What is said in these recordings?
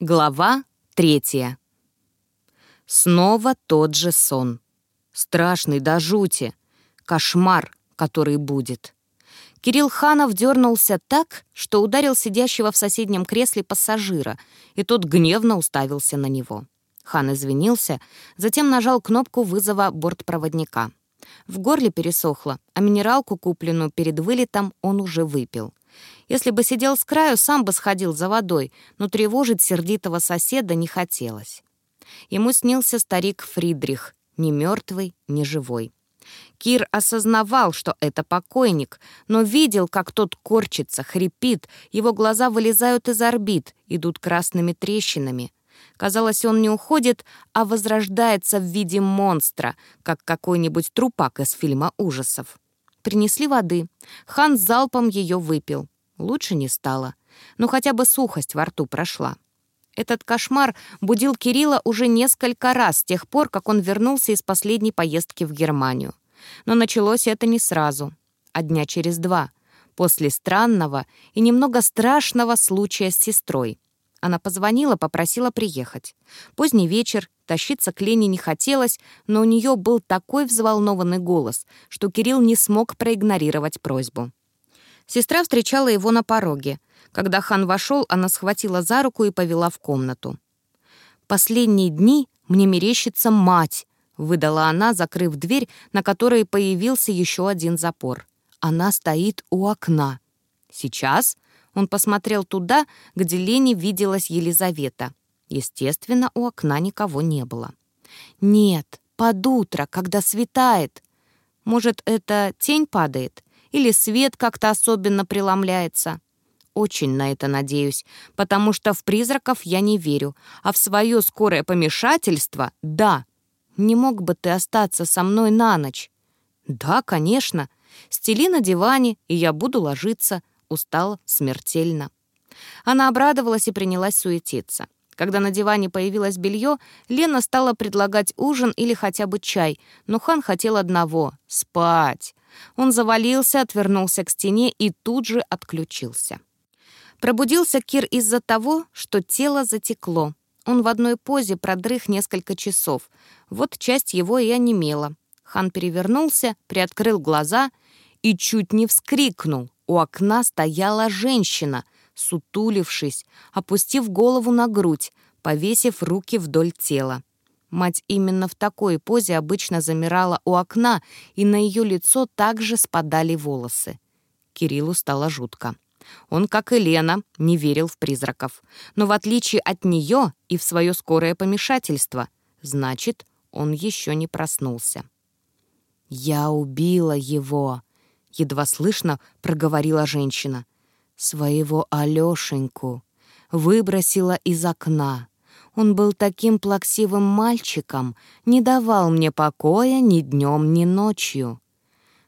Глава третья. Снова тот же сон. Страшный до жути. Кошмар, который будет. Кирилл Ханов дернулся так, что ударил сидящего в соседнем кресле пассажира, и тот гневно уставился на него. Хан извинился, затем нажал кнопку вызова бортпроводника. В горле пересохло, а минералку, купленную перед вылетом, он уже выпил. Если бы сидел с краю, сам бы сходил за водой, но тревожить сердитого соседа не хотелось. Ему снился старик Фридрих, ни мертвый, ни живой. Кир осознавал, что это покойник, но видел, как тот корчится, хрипит, его глаза вылезают из орбит, идут красными трещинами. Казалось, он не уходит, а возрождается в виде монстра, как какой-нибудь трупак из фильма ужасов. Принесли воды. Хан залпом ее выпил. Лучше не стало. Но хотя бы сухость во рту прошла. Этот кошмар будил Кирилла уже несколько раз с тех пор, как он вернулся из последней поездки в Германию. Но началось это не сразу, а дня через два, после странного и немного страшного случая с сестрой. Она позвонила, попросила приехать. Поздний вечер, тащиться к Лене не хотелось, но у нее был такой взволнованный голос, что Кирилл не смог проигнорировать просьбу. Сестра встречала его на пороге. Когда хан вошел, она схватила за руку и повела в комнату. «Последние дни мне мерещится мать», — выдала она, закрыв дверь, на которой появился еще один запор. «Она стоит у окна». «Сейчас?» Он посмотрел туда, где Лене виделась Елизавета. Естественно, у окна никого не было. «Нет, под утро, когда светает. Может, это тень падает? Или свет как-то особенно преломляется?» Очень на это надеюсь, потому что в призраков я не верю, а в свое скорое помешательство — да. Не мог бы ты остаться со мной на ночь? Да, конечно. Стели на диване, и я буду ложиться устала смертельно. Она обрадовалась и принялась суетиться. Когда на диване появилось белье, Лена стала предлагать ужин или хотя бы чай, но хан хотел одного — спать. Он завалился, отвернулся к стене и тут же отключился. Пробудился Кир из-за того, что тело затекло. Он в одной позе продрых несколько часов. Вот часть его и онемела. Хан перевернулся, приоткрыл глаза и чуть не вскрикнул. У окна стояла женщина, сутулившись, опустив голову на грудь, повесив руки вдоль тела. Мать именно в такой позе обычно замирала у окна, и на ее лицо также спадали волосы. Кириллу стало жутко. Он, как и Лена, не верил в призраков. Но в отличие от нее и в свое скорое помешательство, значит, он еще не проснулся. «Я убила его», едва слышно проговорила женщина. Своего Алёшеньку выбросила из окна. Он был таким плаксивым мальчиком, не давал мне покоя ни днем, ни ночью.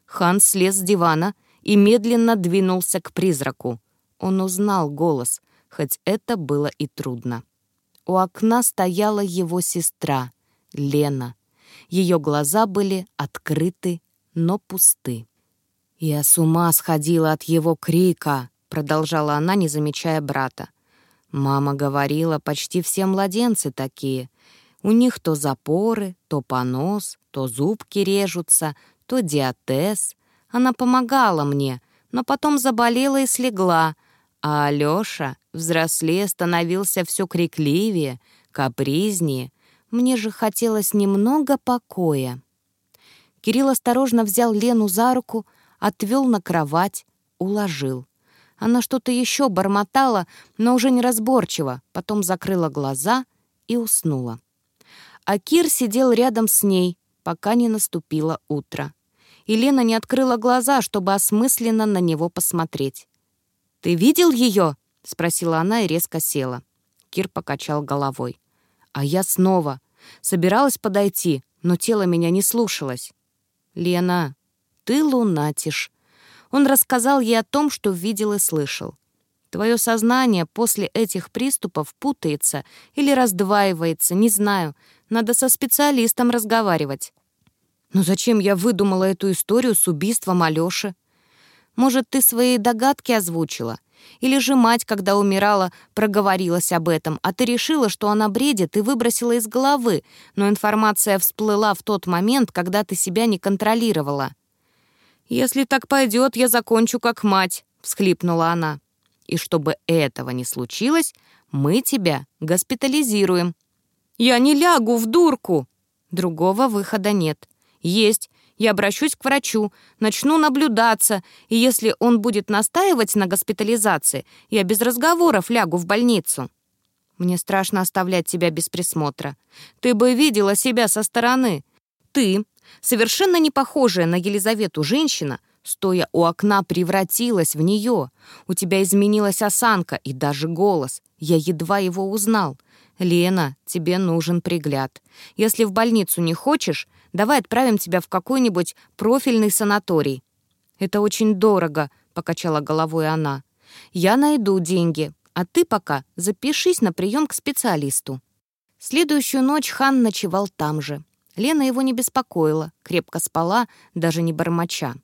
Хан слез с дивана и медленно двинулся к призраку. Он узнал голос, хоть это было и трудно. У окна стояла его сестра, Лена. Ее глаза были открыты, но пусты. «Я с ума сходила от его крика», — продолжала она, не замечая брата. «Мама говорила, почти все младенцы такие. У них то запоры, то понос, то зубки режутся, то диатез. Она помогала мне, но потом заболела и слегла. А Алёша, взрослее, становился все крикливее, капризнее. Мне же хотелось немного покоя». Кирилл осторожно взял Лену за руку, — отвел на кровать, уложил. Она что-то еще бормотала, но уже неразборчиво, потом закрыла глаза и уснула. А Кир сидел рядом с ней, пока не наступило утро. И Лена не открыла глаза, чтобы осмысленно на него посмотреть. «Ты видел ее?» — спросила она и резко села. Кир покачал головой. А я снова. Собиралась подойти, но тело меня не слушалось. «Лена, ты лунатишь». Он рассказал ей о том, что видел и слышал. Твое сознание после этих приступов путается или раздваивается, не знаю. Надо со специалистом разговаривать. Но зачем я выдумала эту историю с убийством Алёши? Может, ты свои догадки озвучила? Или же мать, когда умирала, проговорилась об этом, а ты решила, что она бредит и выбросила из головы, но информация всплыла в тот момент, когда ты себя не контролировала. «Если так пойдет, я закончу как мать», — всхлипнула она. «И чтобы этого не случилось, мы тебя госпитализируем». «Я не лягу в дурку!» Другого выхода нет. «Есть. Я обращусь к врачу, начну наблюдаться, и если он будет настаивать на госпитализации, я без разговоров лягу в больницу. Мне страшно оставлять тебя без присмотра. Ты бы видела себя со стороны. Ты, совершенно не похожая на Елизавету женщина, стоя у окна, превратилась в нее. У тебя изменилась осанка и даже голос. Я едва его узнал. «Лена, тебе нужен пригляд. Если в больницу не хочешь, давай отправим тебя в какой-нибудь профильный санаторий». «Это очень дорого», — покачала головой она. «Я найду деньги, а ты пока запишись на прием к специалисту». Следующую ночь хан ночевал там же. Лена его не беспокоила, крепко спала, даже не бормоча.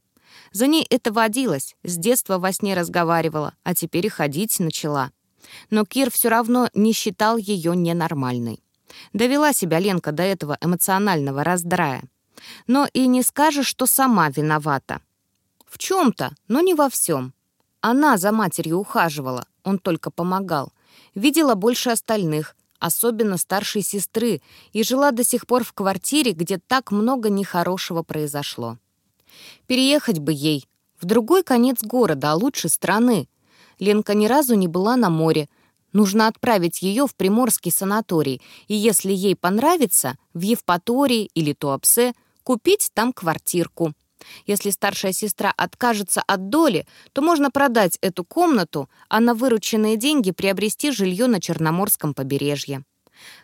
За ней это водилось, с детства во сне разговаривала, а теперь и ходить начала. Но Кир все равно не считал ее ненормальной. Довела себя Ленка до этого эмоционального раздрая. Но и не скажешь, что сама виновата. В чем-то, но не во всем. Она за матерью ухаживала, он только помогал. Видела больше остальных, особенно старшей сестры, и жила до сих пор в квартире, где так много нехорошего произошло. Переехать бы ей в другой конец города, а лучше страны, Ленка ни разу не была на море. Нужно отправить ее в приморский санаторий, и если ей понравится, в Евпатории или Туапсе купить там квартирку. Если старшая сестра откажется от доли, то можно продать эту комнату, а на вырученные деньги приобрести жилье на Черноморском побережье.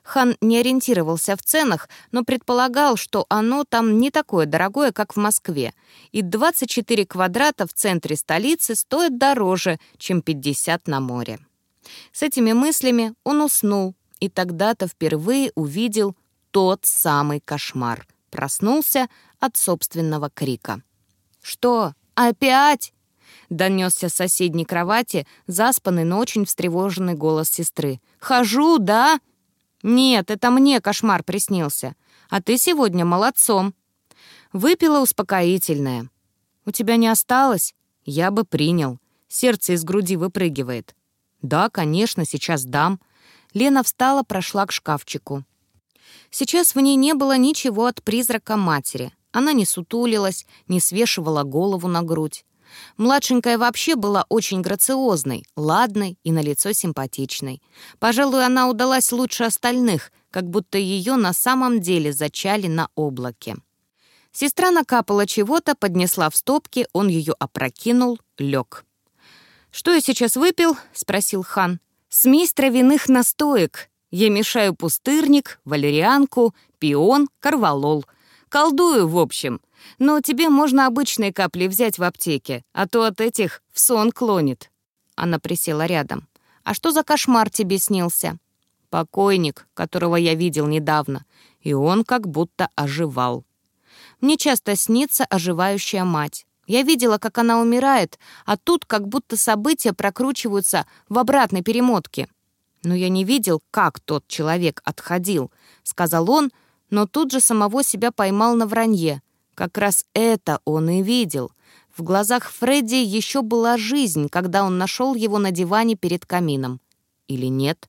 Хан не ориентировался в ценах, но предполагал, что оно там не такое дорогое, как в Москве, и 24 квадрата в центре столицы стоят дороже, чем 50 на море. С этими мыслями он уснул, и тогда-то впервые увидел тот самый кошмар. Проснулся от собственного крика. «Что, опять?» Донесся с соседней кровати заспанный, но очень встревоженный голос сестры. «Хожу, да?» «Нет, это мне кошмар приснился. А ты сегодня молодцом». Выпила успокоительное. «У тебя не осталось?» «Я бы принял. Сердце из груди выпрыгивает». «Да, конечно, сейчас дам». Лена встала, прошла к шкафчику. Сейчас в ней не было ничего от призрака матери. Она не сутулилась, не свешивала голову на грудь. Младшенькая вообще была очень грациозной, ладной и на лицо симпатичной. Пожалуй, она удалась лучше остальных, как будто ее на самом деле зачали на облаке. Сестра накапала чего-то, поднесла в стопки, он ее опрокинул, лег. «Что я сейчас выпил?» — спросил хан. «Смесь травяных настоек. Я мешаю пустырник, валерианку, пион, карвалол. Колдую, в общем. Но тебе можно обычные капли взять в аптеке, а то от этих в сон клонит». Она присела рядом. «А что за кошмар тебе снился?» «Покойник, которого я видел недавно, и он как будто оживал». «Мне часто снится оживающая мать. Я видела, как она умирает, а тут как будто события прокручиваются в обратной перемотке. Но я не видел, как тот человек отходил», — сказал он, но тут же самого себя поймал на вранье — как раз это он и видел. В глазах Фредди еще была жизнь, когда он нашел его на диване перед камином. Или нет?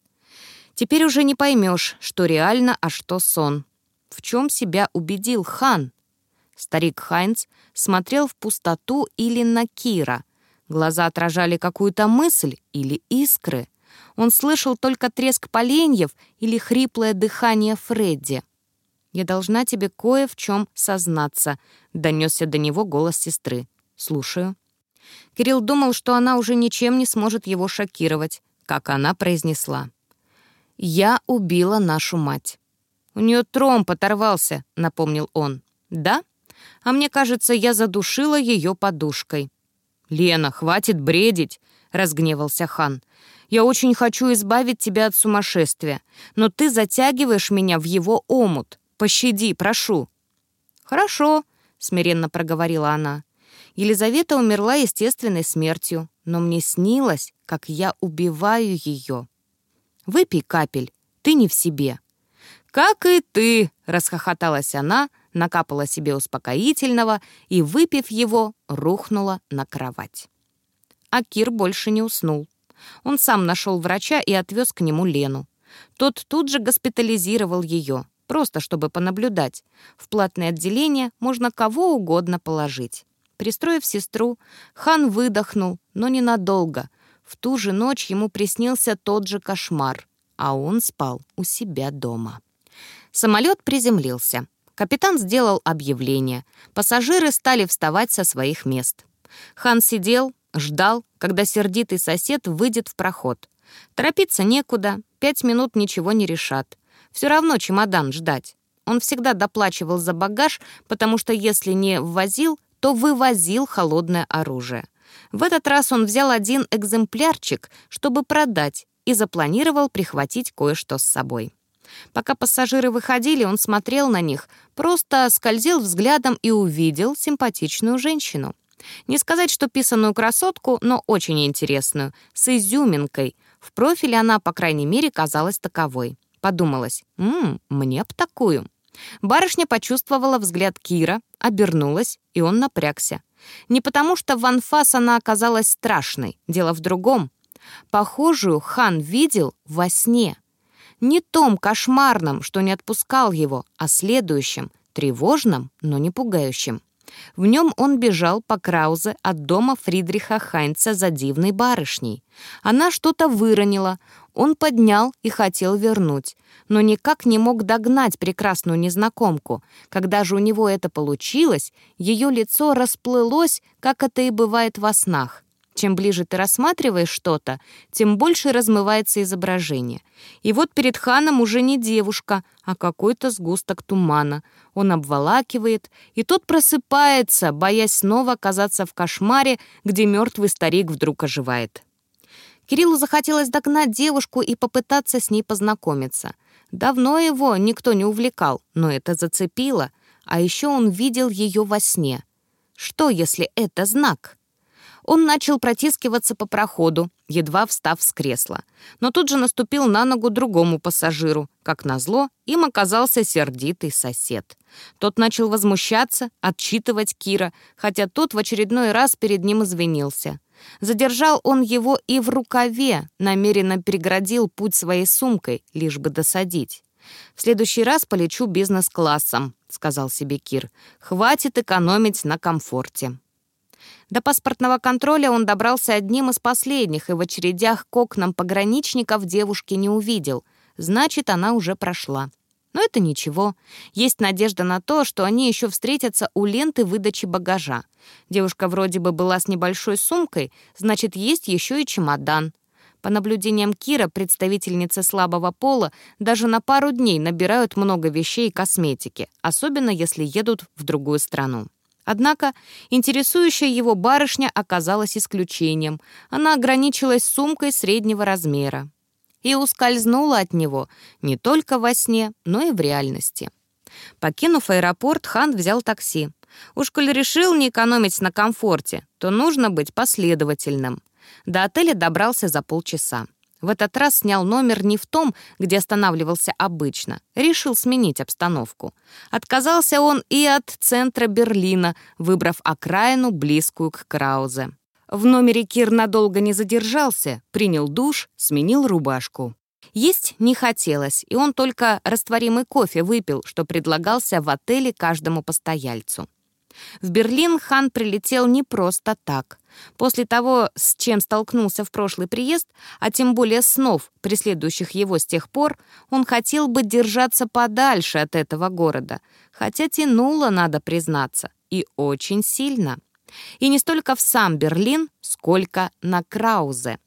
Теперь уже не поймешь, что реально, а что сон. В чем себя убедил хан? Старик Хайнц смотрел в пустоту или на Кира. Глаза отражали какую-то мысль или искры. Он слышал только треск поленьев или хриплое дыхание Фредди. «Я должна тебе кое в чем сознаться», — донесся до него голос сестры. «Слушаю». Кирилл думал, что она уже ничем не сможет его шокировать, как она произнесла. «Я убила нашу мать». «У нее тромб оторвался», — напомнил он. «Да? А мне кажется, я задушила ее подушкой». «Лена, хватит бредить», — разгневался хан. «Я очень хочу избавить тебя от сумасшествия, но ты затягиваешь меня в его омут. Пощади, прошу». «Хорошо», — смиренно проговорила она. «Елизавета умерла естественной смертью, но мне снилось, как я убиваю ее. Выпей капель, ты не в себе». «Как и ты!» — расхохоталась она, накапала себе успокоительного и, выпив его, рухнула на кровать. А Кир больше не уснул. Он сам нашел врача и отвез к нему Лену. Тот тут же госпитализировал ее, просто чтобы понаблюдать. В платное отделение можно кого угодно положить. Пристроив сестру, хан выдохнул, но ненадолго. В ту же ночь ему приснился тот же кошмар, а он спал у себя дома. Самолет приземлился. Капитан сделал объявление. Пассажиры стали вставать со своих мест. Хан сидел, ждал, когда сердитый сосед выйдет в проход. Торопиться некуда, пять минут ничего не решат. Все равно чемодан ждать. Он всегда доплачивал за багаж, потому что если не ввозил, то вывозил холодное оружие. В этот раз он взял один экземплярчик, чтобы продать, и запланировал прихватить кое-что с собой. Пока пассажиры выходили, он смотрел на них, просто скользил взглядом и увидел симпатичную женщину. Не сказать, что писаную красотку, но очень интересную, с изюминкой. В профиле она, по крайней мере, казалась таковой. Подумалось, «Ммм, мне б такую». Барышня почувствовала взгляд Кира, обернулась, и он напрягся. Не потому, что в анфас она оказалась страшной, дело в другом. Похожую хан видел во сне. Не том кошмарном, что не отпускал его, а следующем, тревожном, но не пугающем. В нем он бежал по Краузе от дома Фридриха Хайнца за дивной барышней. Она что-то выронила, он поднял и хотел вернуть, но никак не мог догнать прекрасную незнакомку. Когда же у него это получилось, ее лицо расплылось, как это и бывает во снах. Чем ближе ты рассматриваешь что-то, тем больше размывается изображение. И вот перед ханом уже не девушка, а какой-то сгусток тумана. Он обволакивает, и тот просыпается, боясь снова оказаться в кошмаре, где мертвый старик вдруг оживает. Кириллу захотелось догнать девушку и попытаться с ней познакомиться. Давно его никто не увлекал, но это зацепило. А еще он видел ее во сне. Что, если это знак? Он начал протискиваться по проходу, едва встав с кресла. Но тут же наступил на ногу другому пассажиру. Как назло, им оказался сердитый сосед. Тот начал возмущаться, отчитывать Кира, хотя тот в очередной раз перед ним извинился. Задержал он его и в рукаве, намеренно переградил путь своей сумкой, лишь бы досадить. «В следующий раз полечу бизнес-классом», — сказал себе Кир. «Хватит экономить на комфорте». До паспортного контроля он добрался одним из последних и в очередях к окнам пограничников девушки не увидел. Значит, она уже прошла. Но это ничего. Есть надежда на то, что они еще встретятся у ленты выдачи багажа. Девушка вроде бы была с небольшой сумкой, значит, есть еще и чемодан. По наблюдениям Кира, представительницы слабого пола даже на пару дней набирают много вещей и косметики, особенно если едут в другую страну. Однако интересующая его барышня оказалась исключением. Она ограничилась сумкой среднего размера и ускользнула от него не только во сне, но и в реальности. Покинув аэропорт, Хан взял такси. Уж коль решил не экономить на комфорте, то нужно быть последовательным. До отеля добрался за полчаса. В этот раз снял номер не в том, где останавливался обычно. Решил сменить обстановку. Отказался он и от центра Берлина, выбрав окраину, близкую к Краузе. В номере Кир надолго не задержался, принял душ, сменил рубашку. Есть не хотелось, и он только растворимый кофе выпил, что предлагался в отеле каждому постояльцу. В Берлин хан прилетел не просто так. После того, с чем столкнулся в прошлый приезд, а тем более снов, преследующих его с тех пор, он хотел бы держаться подальше от этого города, хотя тянуло, надо признаться, и очень сильно. И не столько в сам Берлин, сколько на Краузе.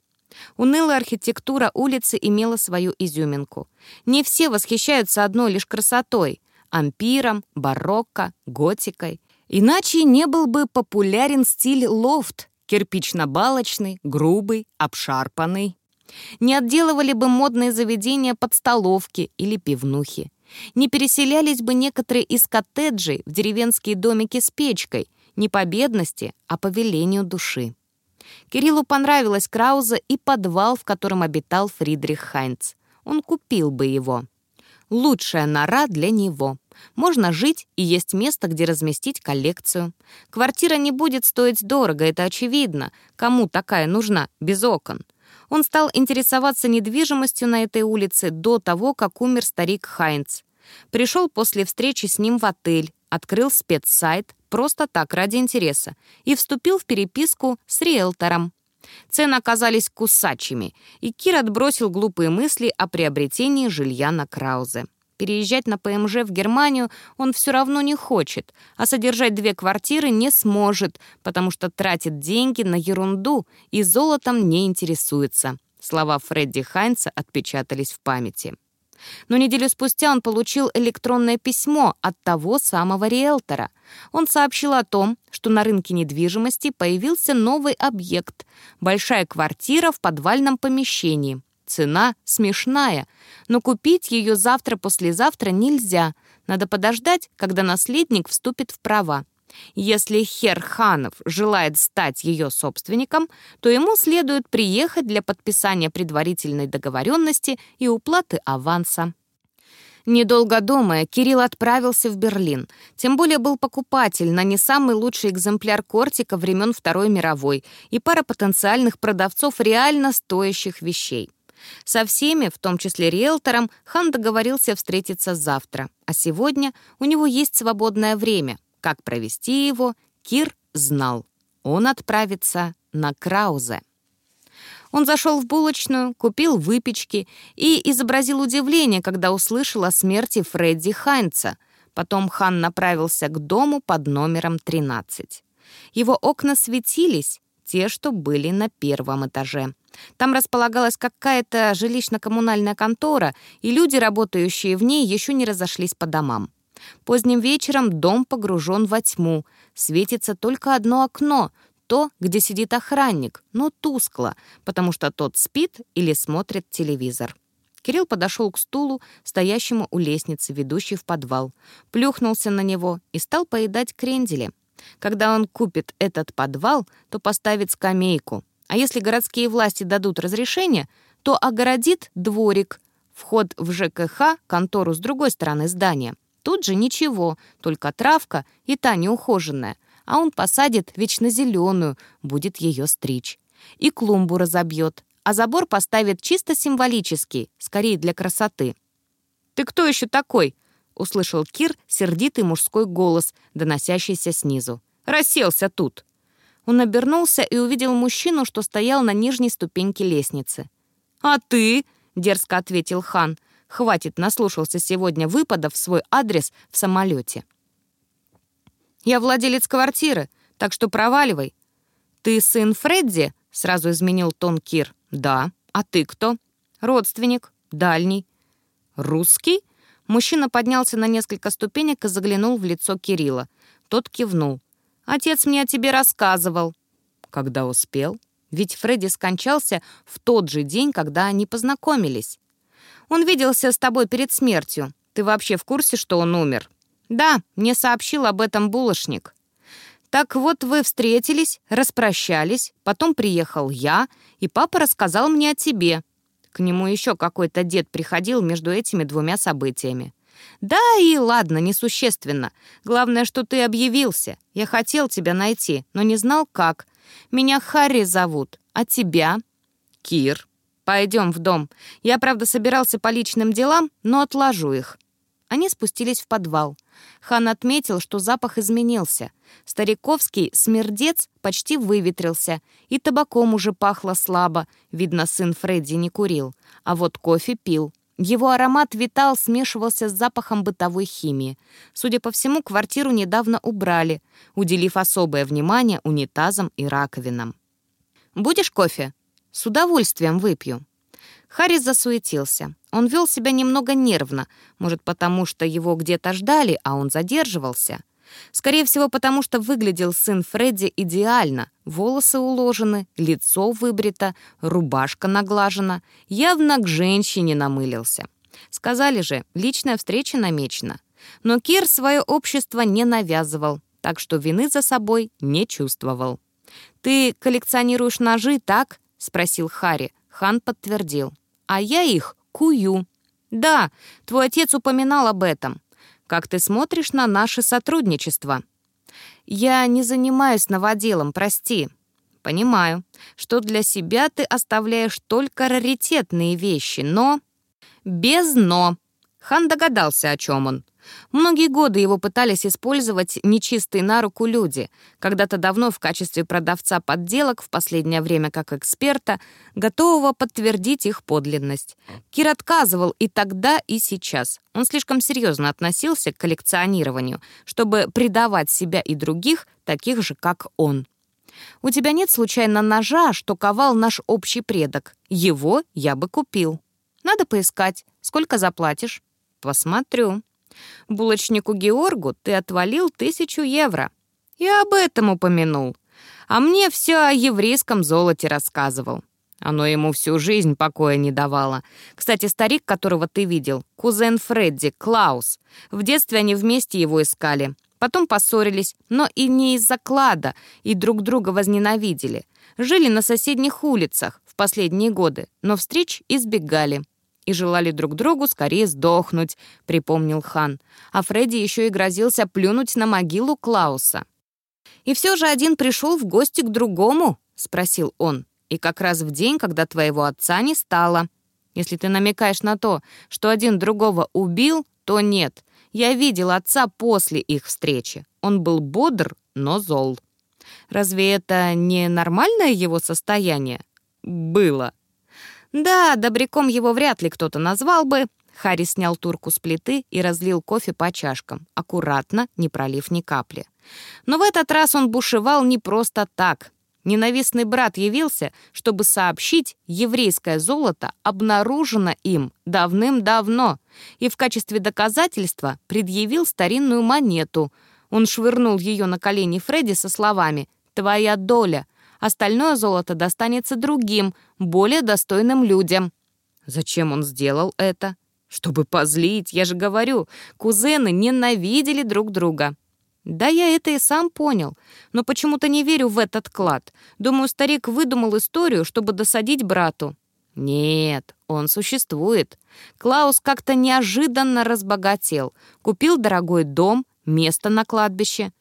Унылая архитектура улицы имела свою изюминку. Не все восхищаются одной лишь красотой — ампиром, барокко, готикой. Иначе не был бы популярен стиль лофт, кирпично-балочный, грубый, обшарпанный. Не отделывали бы модные заведения под столовки или пивнухи. Не переселялись бы некоторые из коттеджей в деревенские домики с печкой, не по бедности, а по велению души. Кириллу понравилась Крауза и подвал, в котором обитал Фридрих Хайнц. Он купил бы его. Лучшая нора для него. Можно жить и есть место, где разместить коллекцию. Квартира не будет стоить дорого, это очевидно. Кому такая нужна, без окон? Он стал интересоваться недвижимостью на этой улице до того, как умер старик Хайнц. Пришел после встречи с ним в отель, открыл спецсайт, просто так, ради интереса, и вступил в переписку с риэлтором. Цены оказались кусачими, и Кир отбросил глупые мысли о приобретении жилья на Краузе. Переезжать на ПМЖ в Германию он все равно не хочет, а содержать две квартиры не сможет, потому что тратит деньги на ерунду и золотом не интересуется. Слова Фредди Хайнца отпечатались в памяти. Но неделю спустя он получил электронное письмо от того самого риэлтора. Он сообщил о том, что на рынке недвижимости появился новый объект — большая квартира в подвальном помещении. Цена смешная, но купить ее завтра-послезавтра нельзя. Надо подождать, когда наследник вступит в права. Если Хер Ханов желает стать ее собственником, то ему следует приехать для подписания предварительной договоренности и уплаты аванса. Недолго думая, Кирилл отправился в Берлин. Тем более был покупатель на не самый лучший экземпляр кортика времен Второй мировой и пара потенциальных продавцов реально стоящих вещей. Со всеми, в том числе риэлтором, Хан договорился встретиться завтра, а сегодня у него есть свободное время — как провести его, Кир знал. Он отправится на Краузе. Он зашел в булочную, купил выпечки и изобразил удивление, когда услышал о смерти Фредди Хайнца. Потом Хан направился к дому под номером 13. Его окна светились, те, что были на первом этаже. Там располагалась какая-то жилищно-коммунальная контора, и люди, работающие в ней, еще не разошлись по домам. Поздним вечером дом погружен во тьму. Светится только одно окно, то, где сидит охранник, но тускло, потому что тот спит или смотрит телевизор. Кирилл подошел к стулу, стоящему у лестницы, ведущей в подвал, плюхнулся на него и стал поедать крендели. Когда он купит этот подвал, то поставит скамейку. А если городские власти дадут разрешение, то огородит дворик, вход в ЖКХ, контору с другой стороны здания — Тут же ничего, только травка и та неухоженная, а он посадит вечно зеленую, будет ее стричь. И клумбу разобьет, а забор поставит чисто символический, скорее для красоты. «Ты кто еще такой?» — услышал Кир сердитый мужской голос, доносящийся снизу. «Расселся тут!» Он обернулся и увидел мужчину, что стоял на нижней ступеньке лестницы. «А ты?» — дерзко ответил хан. Хватит, наслушался сегодня выпадов в свой адрес в самолете. «Я владелец квартиры, так что проваливай». «Ты сын Фредди?» — сразу изменил тон Кир. «Да. А ты кто?» «Родственник. Дальний». «Русский?» Мужчина поднялся на несколько ступенек и заглянул в лицо Кирилла. Тот кивнул. «Отец мне о тебе рассказывал». «Когда успел?» Ведь Фредди скончался в тот же день, когда они познакомились. Он виделся с тобой перед смертью. Ты вообще в курсе, что он умер?» «Да, мне сообщил об этом булочник». «Так вот вы встретились, распрощались, потом приехал я, и папа рассказал мне о тебе». К нему еще какой-то дед приходил между этими двумя событиями. «Да и ладно, несущественно. Главное, что ты объявился. Я хотел тебя найти, но не знал, как. Меня Харри зовут, а тебя?» «Кир», «Пойдем в дом. Я, правда, собирался по личным делам, но отложу их». Они спустились в подвал. Хан отметил, что запах изменился. Стариковский смердец почти выветрился, и табаком уже пахло слабо. Видно, сын Фредди не курил. А вот кофе пил. Его аромат витал, смешивался с запахом бытовой химии. Судя по всему, квартиру недавно убрали, уделив особое внимание унитазам и раковинам. «Будешь кофе?» С удовольствием выпью». Харрис засуетился. Он вел себя немного нервно, может, потому что его где-то ждали, а он задерживался. Скорее всего, потому что выглядел сын Фредди идеально. Волосы уложены, лицо выбрито, рубашка наглажена. Явно к женщине намылился. Сказали же, личная встреча намечена. Но Кир свое общество не навязывал, так что вины за собой не чувствовал. «Ты коллекционируешь ножи, так?» — спросил Хари. Хан подтвердил. «А я их кую». «Да, твой отец упоминал об этом. Как ты смотришь на наше сотрудничество?» «Я не занимаюсь новоделом, прости». «Понимаю, что для себя ты оставляешь только раритетные вещи, но...» «Без «но». Хан догадался, о чем он. Многие годы его пытались использовать нечистые на руку люди. Когда-то давно в качестве продавца подделок, в последнее время как эксперта, готового подтвердить их подлинность. Кир отказывал и тогда, и сейчас. Он слишком серьезно относился к коллекционированию, чтобы предавать себя и других, таких же, как он. «У тебя нет случайно ножа, что ковал наш общий предок? Его я бы купил. Надо поискать. Сколько заплатишь?» «Посмотрю». Булочнику Георгу ты отвалил тысячу евро. Я об этом упомянул. А мне все о еврейском золоте рассказывал. Оно ему всю жизнь покоя не давало. Кстати, старик, которого ты видел, кузен Фредди, Клаус. В детстве они вместе его искали. Потом поссорились, но и не из-за клада, и друг друга возненавидели. Жили на соседних улицах в последние годы, но встреч избегали и желали друг другу скорее сдохнуть», — припомнил хан. А Фредди еще и грозился плюнуть на могилу Клауса. «И все же один пришел в гости к другому?» — спросил он. «И как раз в день, когда твоего отца не стало. Если ты намекаешь на то, что один другого убил, то нет. Я видел отца после их встречи. Он был бодр, но зол. Разве это не нормальное его состояние? Было. Да, добряком его вряд ли кто-то назвал бы. Харри снял турку с плиты и разлил кофе по чашкам, аккуратно, не пролив ни капли. Но в этот раз он бушевал не просто так. Ненавистный брат явился, чтобы сообщить, еврейское золото обнаружено им давным-давно, и в качестве доказательства предъявил старинную монету. Он швырнул ее на колени Фредди со словами «Твоя доля», Остальное золото достанется другим, более достойным людям. Зачем он сделал это? Чтобы позлить, я же говорю, кузены ненавидели друг друга. Да, я это и сам понял, но почему-то не верю в этот клад. Думаю, старик выдумал историю, чтобы досадить брату. Нет, он существует. Клаус как-то неожиданно разбогател, купил дорогой дом, место на кладбище.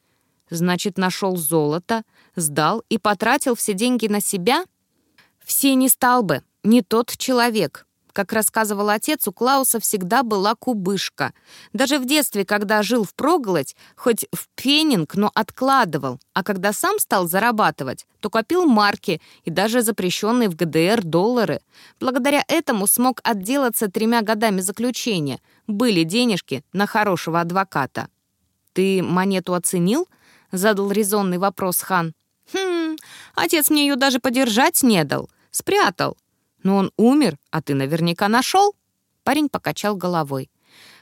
Значит, нашел золото, сдал и потратил все деньги на себя? Все не стал бы, не тот человек. Как рассказывал отец, у Клауса всегда была кубышка. Даже в детстве, когда жил в проголодь, хоть в пенинг, но откладывал. А когда сам стал зарабатывать, то копил марки и даже запрещенные в ГДР доллары. Благодаря этому смог отделаться тремя годами заключения. Были денежки на хорошего адвоката. «Ты монету оценил?» — задал резонный вопрос хан. «Хм, отец мне ее даже подержать не дал. Спрятал. Но он умер, а ты наверняка нашел?» Парень покачал головой.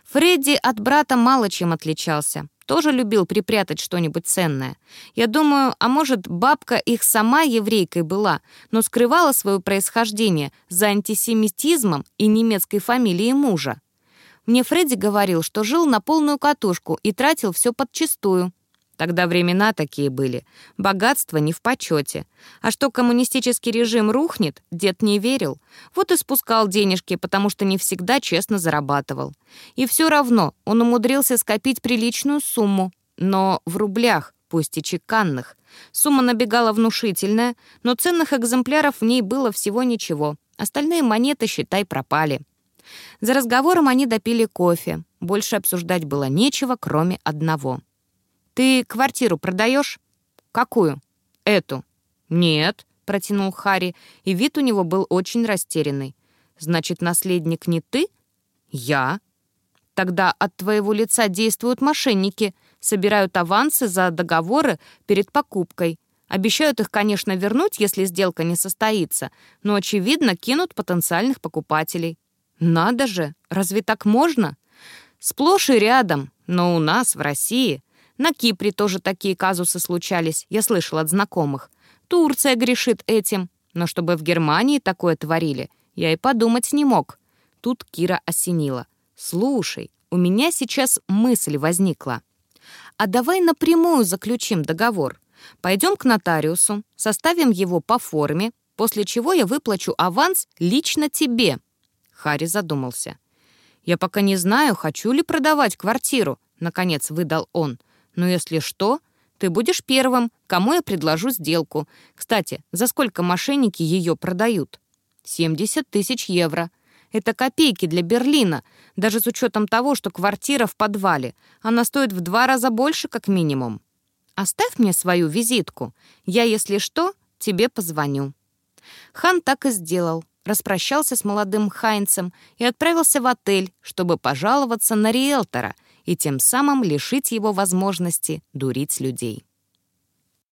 Фредди от брата мало чем отличался. Тоже любил припрятать что-нибудь ценное. Я думаю, а может, бабка их сама еврейкой была, но скрывала свое происхождение за антисемитизмом и немецкой фамилией мужа. Мне Фредди говорил, что жил на полную катушку и тратил все подчистую. Тогда времена такие были. Богатство не в почете. А что коммунистический режим рухнет, дед не верил. Вот и спускал денежки, потому что не всегда честно зарабатывал. И все равно он умудрился скопить приличную сумму. Но в рублях, пусть и чеканных. Сумма набегала внушительная, но ценных экземпляров в ней было всего ничего. Остальные монеты, считай, пропали. За разговором они допили кофе. Больше обсуждать было нечего, кроме одного — «Ты квартиру продаешь?» «Какую?» «Эту». «Нет», — протянул Харри, и вид у него был очень растерянный. «Значит, наследник не ты?» «Я». «Тогда от твоего лица действуют мошенники, собирают авансы за договоры перед покупкой. Обещают их, конечно, вернуть, если сделка не состоится, но, очевидно, кинут потенциальных покупателей». «Надо же! Разве так можно?» «Сплошь и рядом, но у нас, в России, на Кипре тоже такие казусы случались, я слышал от знакомых. Турция грешит этим. Но чтобы в Германии такое творили, я и подумать не мог. Тут Кира осенила. «Слушай, у меня сейчас мысль возникла. А давай напрямую заключим договор. Пойдем к нотариусу, составим его по форме, после чего я выплачу аванс лично тебе». Харри задумался. «Я пока не знаю, хочу ли продавать квартиру», — наконец выдал он. «Но если что, ты будешь первым, кому я предложу сделку. Кстати, за сколько мошенники ее продают?» «70 тысяч евро. Это копейки для Берлина, даже с учетом того, что квартира в подвале. Она стоит в два раза больше, как минимум. Оставь мне свою визитку. Я, если что, тебе позвоню». Хан так и сделал. Распрощался с молодым Хайнцем и отправился в отель, чтобы пожаловаться на риэлтора и тем самым лишить его возможности дурить людей.